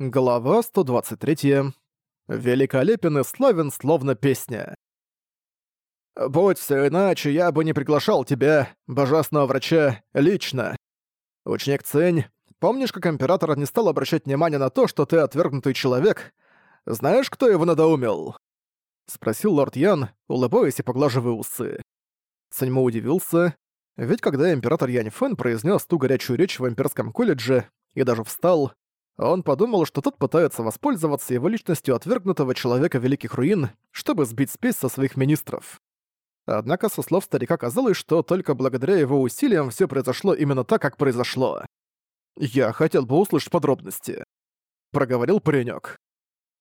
Глава 123. Великолепен и славен, словно песня. «Будь все иначе, я бы не приглашал тебя, божественного врача, лично. Ученик Цинь, помнишь, как император не стал обращать внимание на то, что ты отвергнутый человек? Знаешь, кто его надоумил?» Спросил лорд Ян, улыбаясь и поглаживая усы. Циньмо удивился, ведь когда император Янь Фэн произнес ту горячую речь в имперском колледже и даже встал, он подумал, что тот пытается воспользоваться его личностью отвергнутого человека Великих Руин, чтобы сбить спесь со своих министров. Однако со слов старика казалось, что только благодаря его усилиям все произошло именно так, как произошло. «Я хотел бы услышать подробности», — проговорил паренек.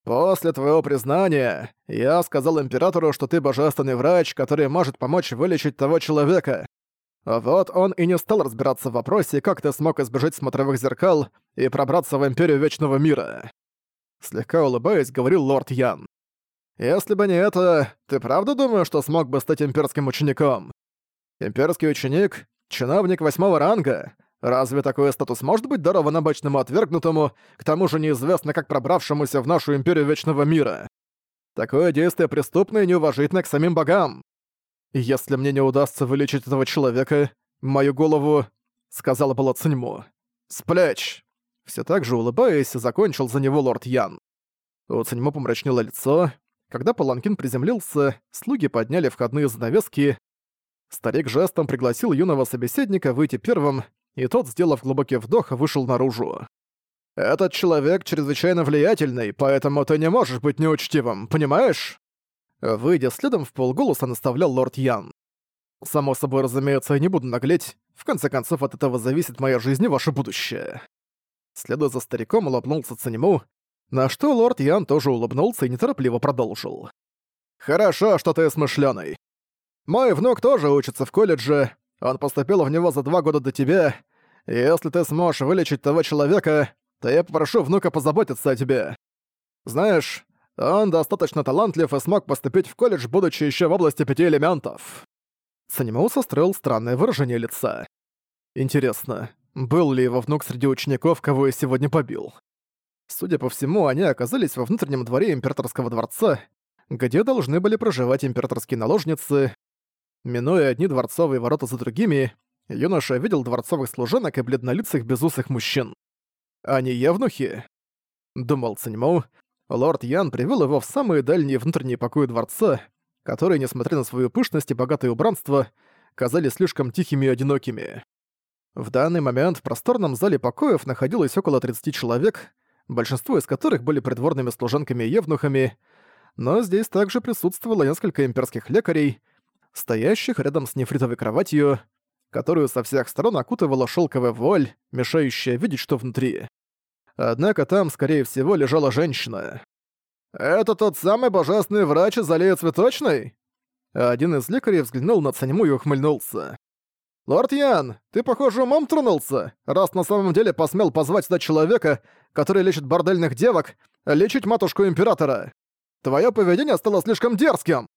«После твоего признания я сказал императору, что ты божественный врач, который может помочь вылечить того человека. Вот он и не стал разбираться в вопросе, как ты смог избежать смотровых зеркал и пробраться в Империю Вечного Мира. Слегка улыбаясь, говорил лорд Ян. «Если бы не это, ты правда думаешь, что смог бы стать имперским учеником? Имперский ученик — чиновник восьмого ранга. Разве такой статус может быть дарован обычному отвергнутому, к тому же неизвестно как пробравшемуся в нашу Империю Вечного Мира? Такое действие преступно и неуважительно к самим богам. «Если мне не удастся вылечить этого человека, мою голову...» — сказала была Циньму. «С плеч!» Все так же улыбаясь, закончил за него лорд Ян. У Циньму помрачнело лицо. Когда Паланкин приземлился, слуги подняли входные занавески. Старик жестом пригласил юного собеседника выйти первым, и тот, сделав глубокий вдох, вышел наружу. «Этот человек чрезвычайно влиятельный, поэтому ты не можешь быть неучтивым, понимаешь?» Выйдя следом, в полголоса наставлял лорд Ян. «Само собой, разумеется, я не буду наглеть. В конце концов, от этого зависит моя жизнь и ваше будущее». Следуя за стариком, улыбнулся Цанему, на что лорд Ян тоже улыбнулся и неторопливо продолжил. «Хорошо, что ты смышлёный. Мой внук тоже учится в колледже, он поступил в него за два года до тебя, если ты сможешь вылечить того человека, то я попрошу внука позаботиться о тебе. Знаешь, он достаточно талантлив и смог поступить в колледж, будучи еще в области пяти элементов. Санимау состроил странное выражение лица. Интересно, был ли его внук среди учеников, кого я сегодня побил? Судя по всему, они оказались во внутреннем дворе императорского дворца, где должны были проживать императорские наложницы. Минуя одни дворцовые ворота за другими, юноша видел дворцовых служанок и бледнолицых безусых мужчин. Они евнухи? Думал Циньмоу, лорд Ян привел его в самые дальние внутренние покои дворца, которые, несмотря на свою пышность и богатое убранство, казались слишком тихими и одинокими. В данный момент в просторном зале покоев находилось около 30 человек, большинство из которых были придворными служанками и евнухами, но здесь также присутствовало несколько имперских лекарей, стоящих рядом с нефритовой кроватью, которую со всех сторон окутывала шелковая вуаль, мешающая видеть, что внутри. Однако там, скорее всего, лежала женщина. «Это тот самый божественный врач из аллеи цветочной?» Один из лекарей взглянул на Цаньму и ухмыльнулся. «Лорд Ян, ты, похоже, умом тронулся, раз на самом деле посмел позвать сюда человека, который лечит бордельных девок, лечить матушку Императора. Твое поведение стало слишком дерзким!»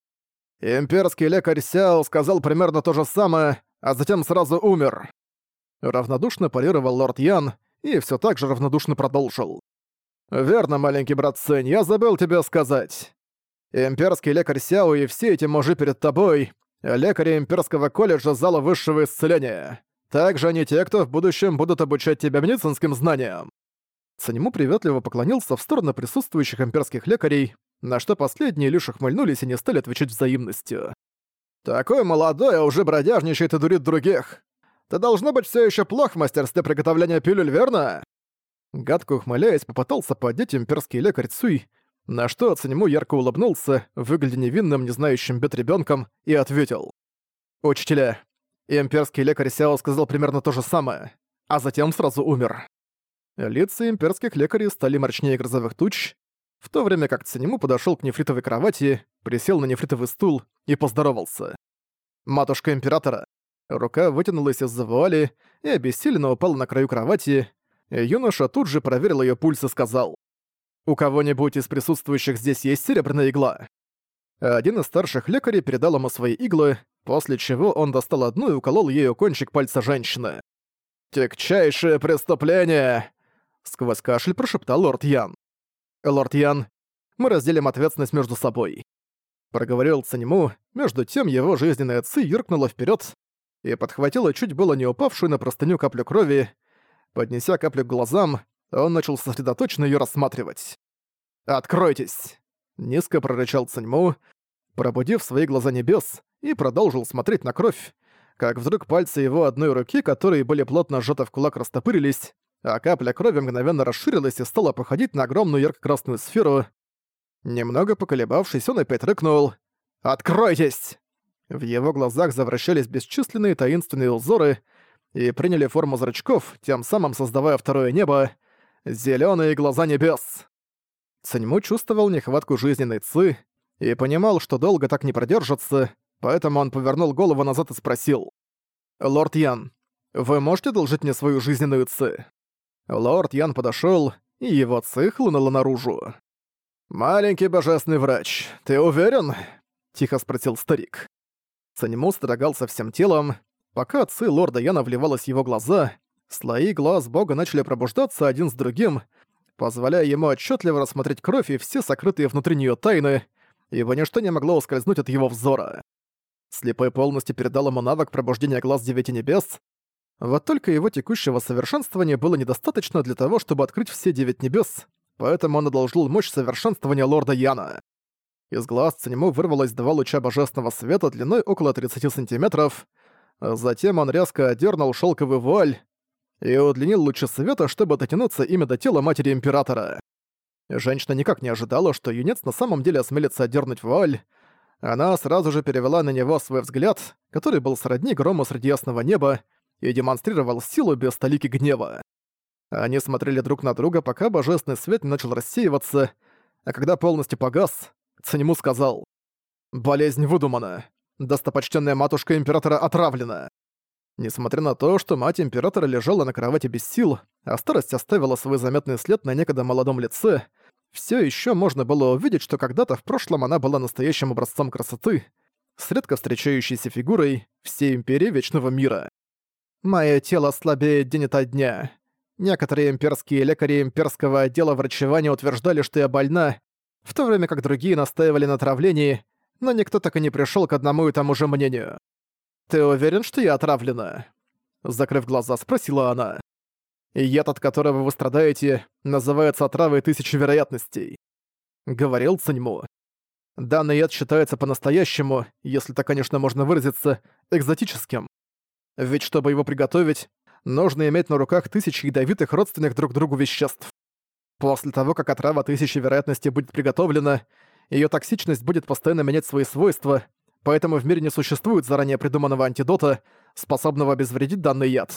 Имперский лекарь Сяо сказал примерно то же самое, а затем сразу умер. Равнодушно парировал лорд Ян, и все так же равнодушно продолжил. «Верно, маленький брат Сэнь, я забыл тебе сказать. Имперский лекарь Сяо и все эти мужи перед тобой — лекари Имперского колледжа зала высшего исцеления. Также они те, кто в будущем будут обучать тебя медицинским знаниям». Санему приветливо поклонился в сторону присутствующих имперских лекарей, на что последние лишь ухмыльнулись и не стали отвечать взаимностью. «Такой молодой, а уже бродяжничает и дурит других. Ты должно быть все еще плох в мастерстве приготовления пилюль, верно?» Гадко ухмыляясь, попытался поднять имперский лекарь Цуй, на что Циньму ярко улыбнулся, выглядя невинным, не знающим бед ребенком, и ответил. «Учителя, имперский лекарь Сяо сказал примерно то же самое, а затем сразу умер». Лица имперских лекарей стали мрачнее грозовых туч, в то время как Циньму подошел к нефритовой кровати, присел на нефритовый стул и поздоровался. «Матушка Императора, Рука вытянулась из-за вуали и обессиленно упала на краю кровати. Юноша тут же проверил ее пульс и сказал. «У кого-нибудь из присутствующих здесь есть серебряная игла?» Один из старших лекарей передал ему свои иглы, после чего он достал одну и уколол ею кончик пальца женщины. «Тягчайшее преступление!» Сквозь кашель прошептал лорд Ян. «Лорд Ян, мы разделим ответственность между собой». Проговорил Цанему, между тем его жизненная ци юркнула вперед и подхватила чуть было не упавшую на простыню каплю крови. Поднеся каплю к глазам, он начал сосредоточенно ее рассматривать. «Откройтесь!» — низко прорычал Цаньму, пробудив свои глаза небес, и продолжил смотреть на кровь, как вдруг пальцы его одной руки, которые были плотно сжаты в кулак, растопырились, а капля крови мгновенно расширилась и стала походить на огромную ярко-красную сферу. Немного поколебавшись, он опять рыкнул «Откройтесь!». В его глазах завращались бесчисленные таинственные узоры и приняли форму зрачков, тем самым создавая второе небо — зелёные глаза небес. Циньму чувствовал нехватку жизненной ци и понимал, что долго так не продержится, поэтому он повернул голову назад и спросил. «Лорд Ян, вы можете должить мне свою жизненную ци?» Лорд Ян подошёл, и его ци хлынула наружу. «Маленький божественный врач, ты уверен?» — тихо спросил старик. Цаньму строгался всем телом. Пока ци лорда Яна вливалась в его глаза, слои глаз бога начали пробуждаться один с другим, позволяя ему отчетливо рассмотреть кровь и все сокрытые внутри нее тайны, ибо ничто не могло ускользнуть от его взора. Слепой полностью передал ему навык пробуждения глаз Девяти Небес, вот только его текущего совершенствования было недостаточно для того, чтобы открыть все Девять Небес, поэтому он одолжил мощь совершенствования лорда Яна. Из глаз Циньму вырвалось два луча божественного света длиной около 30 сантиметров, затем он резко одернул шелковый вуаль, и удлинил лучи света, чтобы дотянуться ими до тела матери Императора. Женщина никак не ожидала, что юнец на самом деле осмелится отдернуть вуаль. Она сразу же перевела на него свой взгляд, который был сродни грому среди ясного неба, и демонстрировал силу без столики гнева. Они смотрели друг на друга, пока божественный свет не начал рассеиваться, а когда полностью погас, Цанему сказал «Болезнь выдумана. Достопочтенная матушка Императора отравлена». Несмотря на то, что мать императора лежала на кровати без сил, а старость оставила свой заметный след на некогда молодом лице, все еще можно было увидеть, что когда-то в прошлом она была настоящим образцом красоты, с редко встречающейся фигурой всей империи Вечного Мира. «Мое тело слабеет день ото дня. Некоторые имперские лекари имперского отдела врачевания утверждали, что я больна, в то время как другие настаивали на травлении, но никто так и не пришел к одному и тому же мнению. «Ты уверен, что я отравлена?» Закрыв глаза, спросила она. «Яд, от которого вы страдаете, называется отравой тысячи вероятностей», — говорил Циньму. «Данный яд считается по-настоящему, если так, конечно, можно выразиться, экзотическим. Ведь чтобы его приготовить, нужно иметь на руках тысячи ядовитых родственных друг другу веществ. После того, как отрава тысячи вероятностей будет приготовлена, ее токсичность будет постоянно менять свои свойства, поэтому в мире не существует заранее придуманного антидота, способного обезвредить данный яд.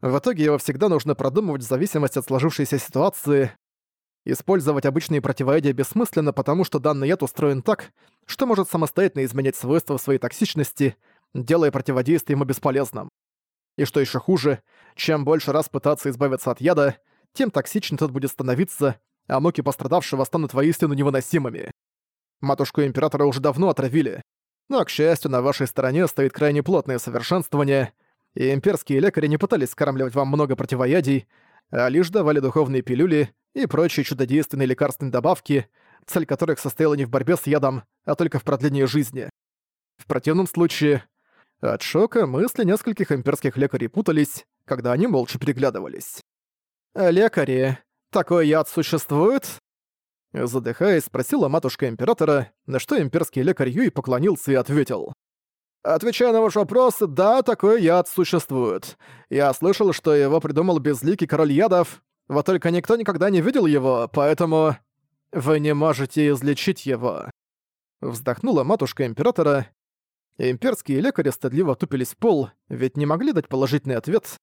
В итоге его всегда нужно продумывать в зависимости от сложившейся ситуации. Использовать обычные противоядия бессмысленно, потому что данный яд устроен так, что может самостоятельно изменять свойства своей токсичности, делая противодействие ему бесполезным. И что еще хуже, чем больше раз пытаться избавиться от яда, тем токсичнее тот будет становиться, а муки пострадавшего станут воистину невыносимыми. Матушку Императора уже давно отравили, но, к счастью, на вашей стороне стоит крайне плотное совершенствование, и имперские лекари не пытались скармливать вам много противоядий, а лишь давали духовные пилюли и прочие чудодейственные лекарственные добавки, цель которых состояла не в борьбе с ядом, а только в продлении жизни. В противном случае... От шока мысли нескольких имперских лекарей путались, когда они молча переглядывались. «Лекари, такой яд существует?» Задыхаясь, спросила матушка императора, на что имперский лекарь Юй поклонился и ответил. Отвечая на ваш вопрос, да, такой яд существует. Я слышал, что его придумал безликий король ядов, вот только никто никогда не видел его, поэтому... Вы не можете излечить его. Вздохнула матушка императора. Имперские лекари стыдливо тупились в пол, ведь не могли дать положительный ответ.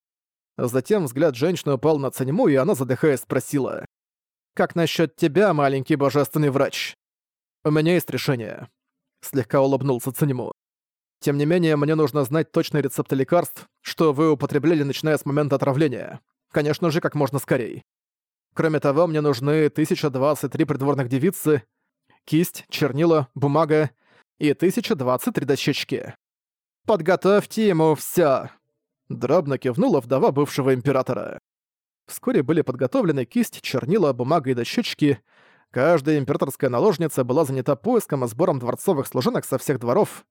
Затем взгляд женщины упал на Цаньму, и она, задыхаясь, спросила. Как насчет тебя, маленький божественный врач? У меня есть решение. Слегка улыбнулся Циньму. Тем не менее, мне нужно знать точные рецепты лекарств, что вы употребляли, начиная с момента отравления. Конечно же, как можно скорее. Кроме того, мне нужны 1023 придворных девицы, кисть, чернила, бумага и 1023 дощечки. Подготовьте ему всё. Дробно кивнула вдова бывшего императора. Вскоре были подготовлены кисть, чернила, бумага и дощечки. Каждая императорская наложница была занята поиском и сбором дворцовых служанок со всех дворов.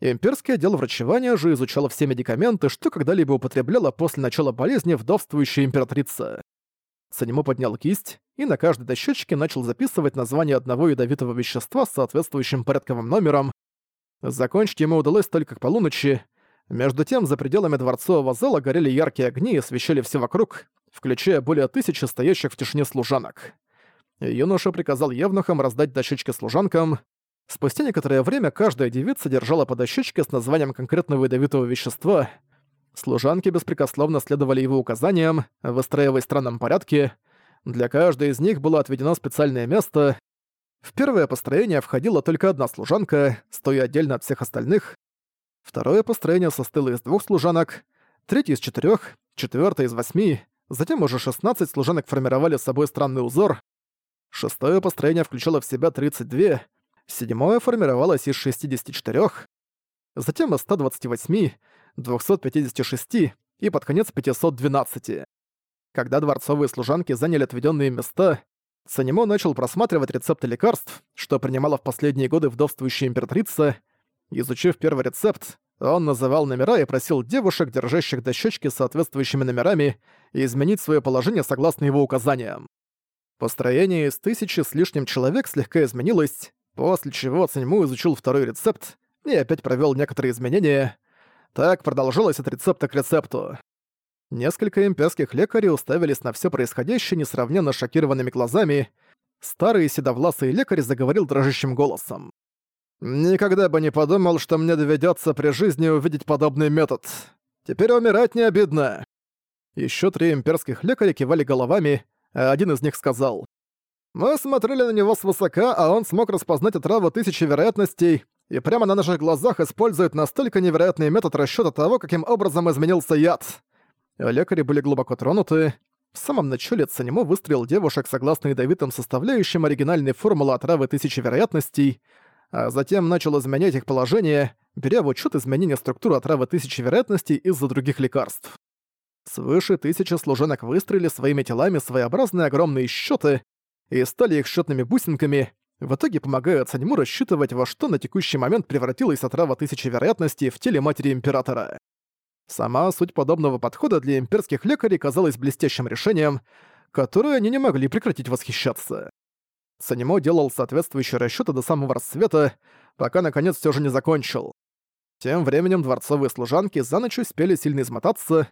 Имперский отдел врачевания же изучал все медикаменты, что когда-либо употребляла после начала болезни вдовствующая императрица. Санему поднял кисть и на каждой дощечке начал записывать название одного ядовитого вещества с соответствующим порядковым номером. Закончить ему удалось только к полуночи. Между тем, за пределами дворцового зала горели яркие огни и освещали все вокруг, включая более тысячи стоящих в тишине служанок. Юноша приказал евнухам раздать дощечки служанкам. Спустя некоторое время каждая девица держала по дощечке с названием конкретного ядовитого вещества — Служанки беспрекословно следовали его указаниям, выстраивая в странном порядке. Для каждой из них было отведено специальное место. В первое построение входила только одна служанка, стоя отдельно от всех остальных. Второе построение состояло из двух служанок, третье из четырех, четвертое из восьми, затем уже 16 служанок формировали с собой странный узор. Шестое построение включало в себя 32, седьмое формировалось из 64, затем из 128, 256 и под конец 512. Когда дворцовые служанки заняли отведенные места, Санимо начал просматривать рецепты лекарств, что принимала в последние годы вдовствующая императрица. Изучив первый рецепт, он называл номера и просил девушек, держащих дощечки с соответствующими номерами, изменить свое положение согласно его указаниям. Построение из тысячи с лишним человек слегка изменилось, после чего Циньму изучил второй рецепт и опять провел некоторые изменения — так продолжилось от рецепта к рецепту. Несколько имперских лекарей уставились на все происходящее несравненно шокированными глазами. Старый седовласый лекарь заговорил дрожащим голосом. «Никогда бы не подумал, что мне доведется при жизни увидеть подобный метод. Теперь умирать не обидно». Еще три имперских лекаря кивали головами, а один из них сказал. «Мы смотрели на него свысока, а он смог распознать отраву тысячи вероятностей и прямо на наших глазах использует настолько невероятный метод расчёта того, каким образом изменился яд. Лекари были глубоко тронуты. В самом начале Цанимо выстрелил девушек согласно ядовитым составляющим оригинальной формулы отравы тысячи вероятностей, а затем начал изменять их положение, беря в учёт изменения структуры отравы тысячи вероятностей из-за других лекарств. Свыше тысячи служанок выстрелили своими телами своеобразные огромные счёты и стали их счётными бусинками, в итоге помогая Цаньму рассчитывать, во что на текущий момент превратилась отрава тысячи вероятностей в теле матери Императора. Сама суть подобного подхода для имперских лекарей казалась блестящим решением, которое они не могли прекратить восхищаться. Санимо делал соответствующие расчеты до самого рассвета, пока наконец все же не закончил. Тем временем дворцовые служанки за ночь успели сильно измотаться.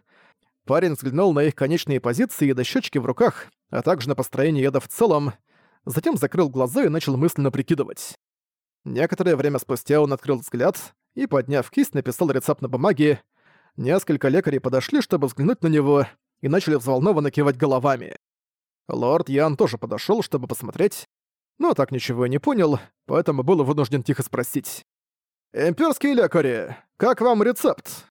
Парень взглянул на их конечные позиции и дощечки в руках, а также на построение яда в целом — затем закрыл глаза и начал мысленно прикидывать. Некоторое время спустя он открыл взгляд и, подняв кисть, написал рецепт на бумаге. Несколько лекарей подошли, чтобы взглянуть на него, и начали взволнованно кивать головами. Лорд Ян тоже подошёл, чтобы посмотреть, но так ничего и не понял, поэтому был вынужден тихо спросить. «Имперские лекари, как вам рецепт?»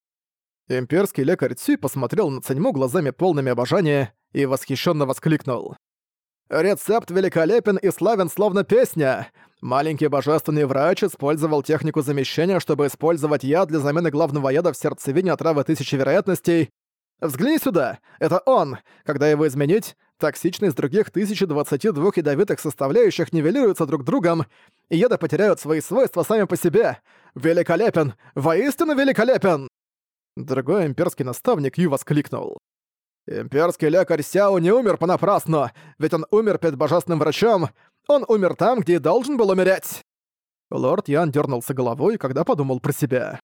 Имперский лекарь Цюй посмотрел на Цаньму глазами полными обожания и восхищенно воскликнул. Рецепт великолепен и славен словно песня. Маленький божественный врач использовал технику замещения, чтобы использовать яд для замены главного яда в сердцевине отравы тысячи вероятностей. Взгляни сюда, это он. Когда его изменить, токсичность других 1022 ядовитых составляющих нивелируется друг другом, и яды потеряют свои свойства сами по себе. Великолепен! Воистину великолепен! Другой имперский наставник Ю воскликнул. Имперский лекарь Сяо не умер понапрасну, ведь он умер перед божественным врачом. Он умер там, где и должен был умереть. Лорд Ян дернулся головой, когда подумал про себя.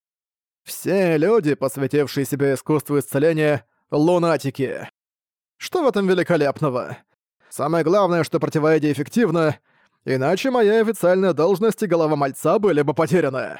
Все люди, посвятившие себя искусству исцеления, лунатики. Что в этом великолепного? Самое главное, что противоядие эффективно, иначе моя официальная должность и голова мальца были бы потеряны.